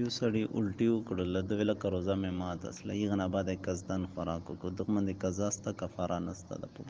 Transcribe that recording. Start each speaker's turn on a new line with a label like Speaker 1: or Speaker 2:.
Speaker 1: you سړي الټي وکړله د ویله که روژه مې ماته اصله هغه نه بعد یې قصدن خوراک وکړ دغه باندې قضا شته کفاره نسته د